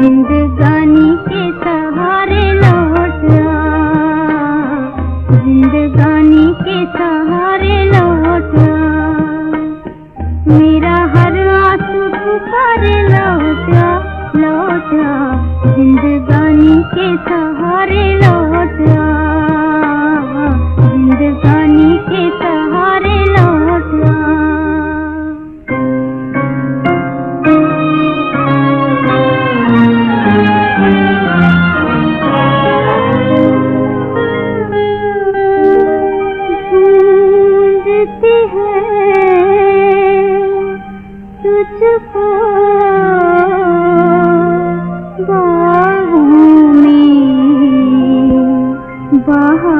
जिंदगानी के सहारे लौटा आ जिंदगानी के सहारे लौटा मेरा हर आँसू पुकारे लौटा आ लौट जिंदगानी के सहारे बाहों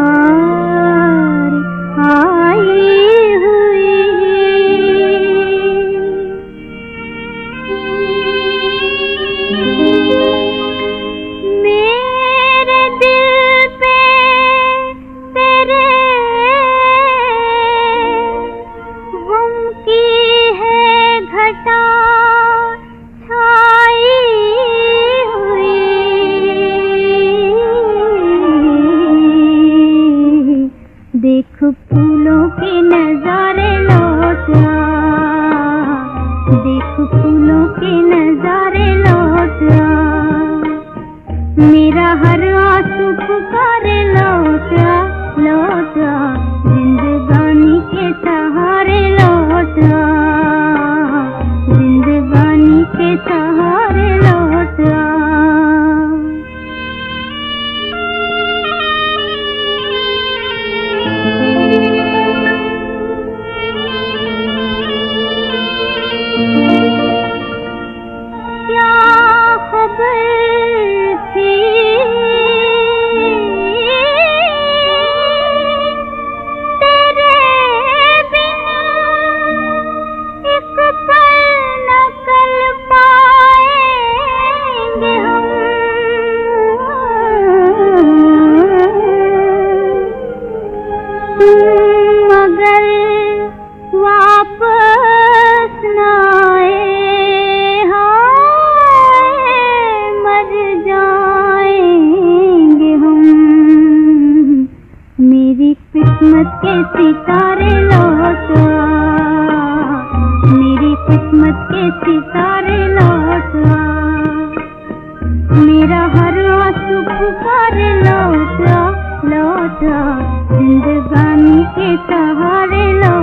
फूलों के नजारे लौट देख फूलों के नजारे लौट मेरा हर आँसू मर जाएँगे मेरी किस्मत के सितारे लौटा मेरी किस्मत के सितारे लौटा मेरा हर वक्त पुकार लौटा लौटा जिंदगानी के सहारे लौटा।